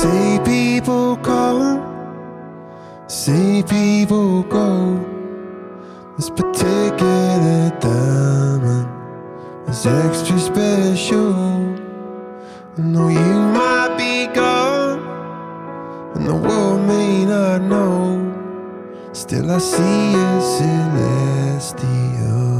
See people come, see people go. This particular diamond is extra special. I know you might be gone, and the world may not know. Still, I see you celestial.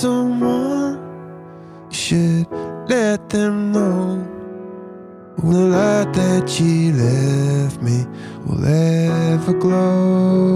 someone, you should let them know. The light that you left me will ever glow.